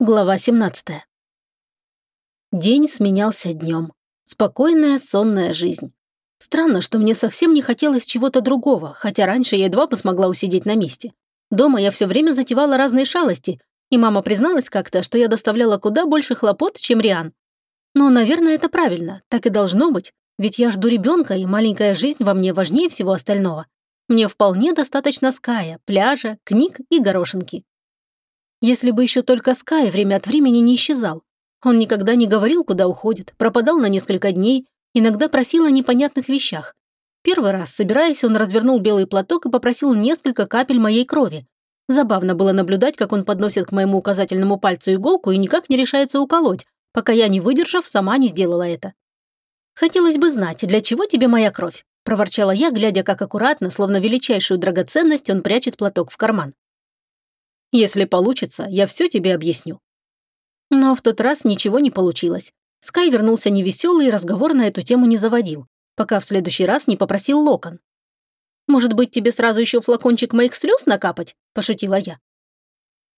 Глава 17. День сменялся днем. Спокойная, сонная жизнь. Странно, что мне совсем не хотелось чего-то другого, хотя раньше я едва бы смогла усидеть на месте. Дома я все время затевала разные шалости, и мама призналась как-то, что я доставляла куда больше хлопот, чем Риан. Но, наверное, это правильно, так и должно быть, ведь я жду ребенка, и маленькая жизнь во мне важнее всего остального. Мне вполне достаточно Ская, пляжа, книг и горошинки. Если бы еще только Скай время от времени не исчезал. Он никогда не говорил, куда уходит, пропадал на несколько дней, иногда просил о непонятных вещах. Первый раз, собираясь, он развернул белый платок и попросил несколько капель моей крови. Забавно было наблюдать, как он подносит к моему указательному пальцу иголку и никак не решается уколоть, пока я, не выдержав, сама не сделала это. «Хотелось бы знать, для чего тебе моя кровь?» – проворчала я, глядя, как аккуратно, словно величайшую драгоценность, он прячет платок в карман. Если получится, я все тебе объясню». Но в тот раз ничего не получилось. Скай вернулся невеселый и разговор на эту тему не заводил, пока в следующий раз не попросил локон. «Может быть, тебе сразу еще флакончик моих слез накапать?» – пошутила я.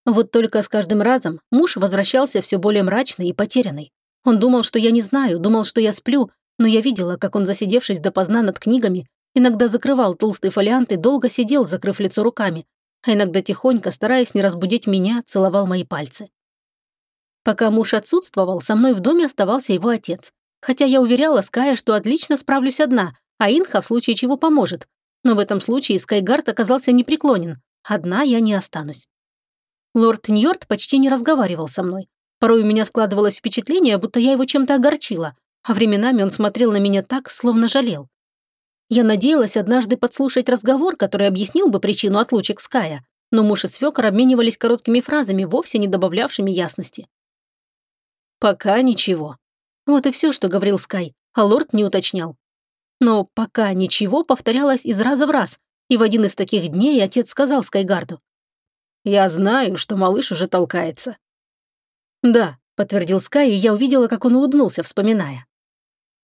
Вот только с каждым разом муж возвращался все более мрачный и потерянный. Он думал, что я не знаю, думал, что я сплю, но я видела, как он, засидевшись допоздна над книгами, иногда закрывал толстый фолиант и долго сидел, закрыв лицо руками, а иногда тихонько, стараясь не разбудить меня, целовал мои пальцы. Пока муж отсутствовал, со мной в доме оставался его отец. Хотя я уверяла Ская, что отлично справлюсь одна, а Инха в случае чего поможет. Но в этом случае Скайгард оказался непреклонен. Одна я не останусь. Лорд Ньорд почти не разговаривал со мной. Порой у меня складывалось впечатление, будто я его чем-то огорчила, а временами он смотрел на меня так, словно жалел. Я надеялась однажды подслушать разговор, который объяснил бы причину отлучек Ская, но муж и свекор обменивались короткими фразами, вовсе не добавлявшими ясности. «Пока ничего». Вот и все, что говорил Скай, а лорд не уточнял. Но «пока ничего» повторялось из раза в раз, и в один из таких дней отец сказал Скайгарду. «Я знаю, что малыш уже толкается». «Да», — подтвердил Скай, и я увидела, как он улыбнулся, вспоминая.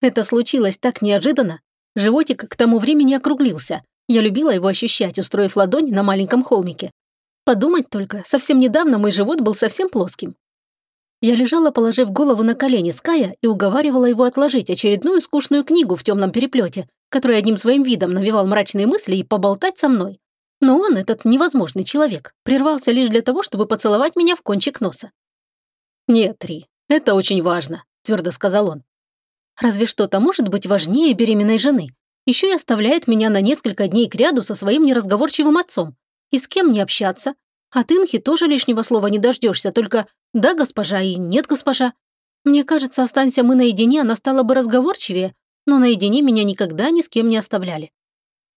Это случилось так неожиданно, Животик к тому времени округлился. Я любила его ощущать, устроив ладонь на маленьком холмике. Подумать только, совсем недавно мой живот был совсем плоским. Я лежала, положив голову на колени Ская и уговаривала его отложить очередную скучную книгу в темном переплете, который одним своим видом навевал мрачные мысли и поболтать со мной. Но он, этот невозможный человек, прервался лишь для того, чтобы поцеловать меня в кончик носа. «Нет, Ри, это очень важно», – твердо сказал он. Разве что-то может быть важнее беременной жены. Еще и оставляет меня на несколько дней кряду со своим неразговорчивым отцом. И с кем не общаться? От Инхи тоже лишнего слова не дождешься, только «да, госпожа» и «нет, госпожа». Мне кажется, останься мы наедине, она стала бы разговорчивее, но наедине меня никогда ни с кем не оставляли.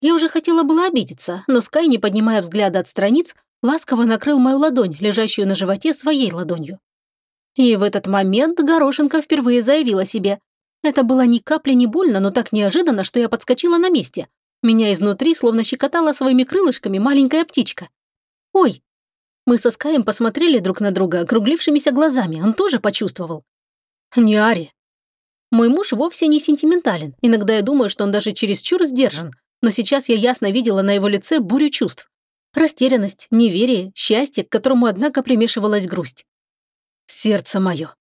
Я уже хотела было обидеться, но Скай, не поднимая взгляда от страниц, ласково накрыл мою ладонь, лежащую на животе, своей ладонью. И в этот момент Горошенко впервые заявила себе это было ни капли не больно, но так неожиданно, что я подскочила на месте. Меня изнутри словно щекотала своими крылышками маленькая птичка. «Ой!» Мы со Скаем посмотрели друг на друга округлившимися глазами, он тоже почувствовал. «Не Ари!» Мой муж вовсе не сентиментален, иногда я думаю, что он даже чересчур сдержан, но сейчас я ясно видела на его лице бурю чувств. Растерянность, неверие, счастье, к которому, однако, примешивалась грусть. Сердце мое.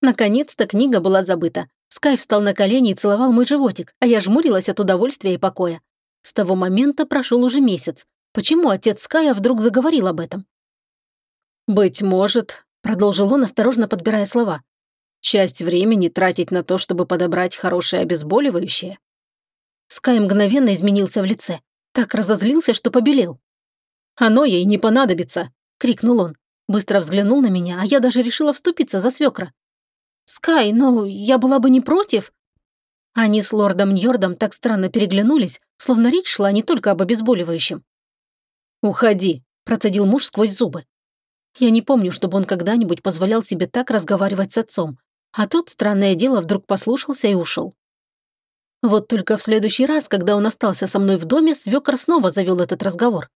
Наконец-то книга была забыта. Скай встал на колени и целовал мой животик, а я жмурилась от удовольствия и покоя. С того момента прошел уже месяц. Почему отец Ская вдруг заговорил об этом? «Быть может», — продолжил он, осторожно подбирая слова, «часть времени тратить на то, чтобы подобрать хорошее обезболивающее». Скай мгновенно изменился в лице. Так разозлился, что побелел. «Оно ей не понадобится!» — крикнул он. Быстро взглянул на меня, а я даже решила вступиться за свекра. «Скай, ну, я была бы не против». Они с лордом Ньордом так странно переглянулись, словно речь шла не только об обезболивающем. «Уходи», – процедил муж сквозь зубы. Я не помню, чтобы он когда-нибудь позволял себе так разговаривать с отцом, а тот, странное дело, вдруг послушался и ушел. Вот только в следующий раз, когда он остался со мной в доме, свекор снова завел этот разговор.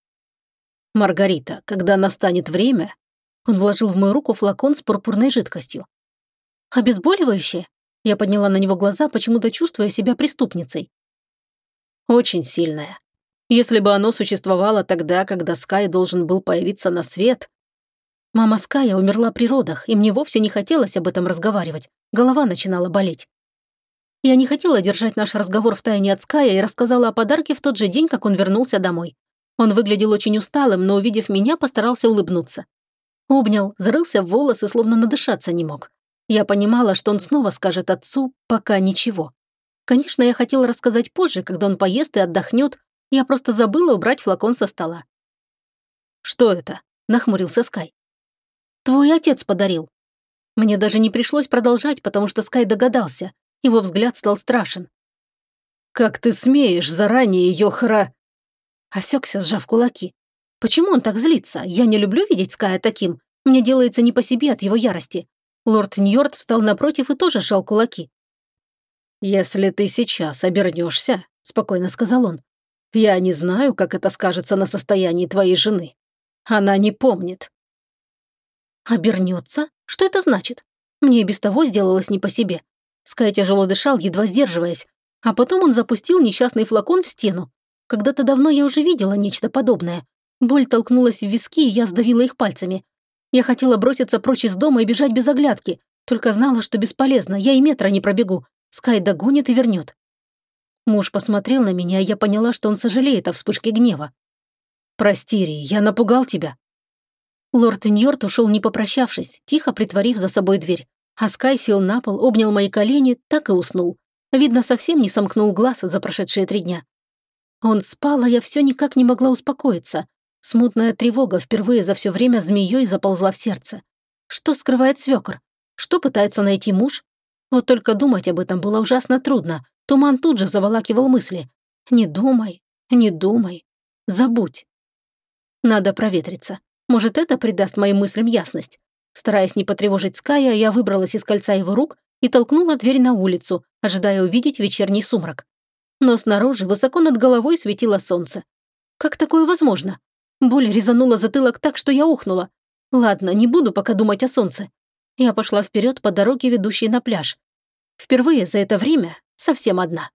«Маргарита, когда настанет время...» Он вложил в мою руку флакон с пурпурной жидкостью. «Обезболивающее?» Я подняла на него глаза, почему-то чувствуя себя преступницей. «Очень сильное. Если бы оно существовало тогда, когда Скай должен был появиться на свет...» Мама Ская умерла при родах, и мне вовсе не хотелось об этом разговаривать. Голова начинала болеть. Я не хотела держать наш разговор в тайне от Ская и рассказала о подарке в тот же день, как он вернулся домой. Он выглядел очень усталым, но, увидев меня, постарался улыбнуться. Обнял, зарылся в волосы, словно надышаться не мог. Я понимала, что он снова скажет отцу «пока ничего». Конечно, я хотела рассказать позже, когда он поест и отдохнет. Я просто забыла убрать флакон со стола. «Что это?» – нахмурился Скай. Твой отец подарил». Мне даже не пришлось продолжать, потому что Скай догадался. Его взгляд стал страшен. «Как ты смеешь заранее ее хра...» Осекся, сжав кулаки. «Почему он так злится? Я не люблю видеть Ская таким. Мне делается не по себе от его ярости». Лорд Ньорд встал напротив и тоже сжал кулаки. «Если ты сейчас обернешься», — спокойно сказал он, «я не знаю, как это скажется на состоянии твоей жены. Она не помнит. Обернется? Что это значит? Мне и без того сделалось не по себе. Скай тяжело дышал, едва сдерживаясь. А потом он запустил несчастный флакон в стену. Когда-то давно я уже видела нечто подобное. Боль толкнулась в виски, и я сдавила их пальцами. Я хотела броситься прочь из дома и бежать без оглядки, только знала, что бесполезно, я и метра не пробегу. Скай догонит и вернет. Муж посмотрел на меня, и я поняла, что он сожалеет о вспышке гнева. «Прости, Ри, я напугал тебя», Лорд Ньорт ушел не попрощавшись, тихо притворив за собой дверь. А Скай сел на пол, обнял мои колени, так и уснул. Видно, совсем не сомкнул глаз за прошедшие три дня. Он спал, а я все никак не могла успокоиться. Смутная тревога впервые за все время змеей заползла в сердце. Что скрывает свекор? Что пытается найти муж? Вот только думать об этом было ужасно трудно. Туман тут же заволакивал мысли. Не думай, не думай, забудь. Надо проветриться. Может, это придаст моим мыслям ясность? Стараясь не потревожить Ская, я выбралась из кольца его рук и толкнула дверь на улицу, ожидая увидеть вечерний сумрак. Но снаружи, высоко над головой, светило солнце. Как такое возможно? Боль резанула затылок так, что я ухнула. Ладно, не буду пока думать о солнце. Я пошла вперед по дороге, ведущей на пляж. Впервые за это время совсем одна.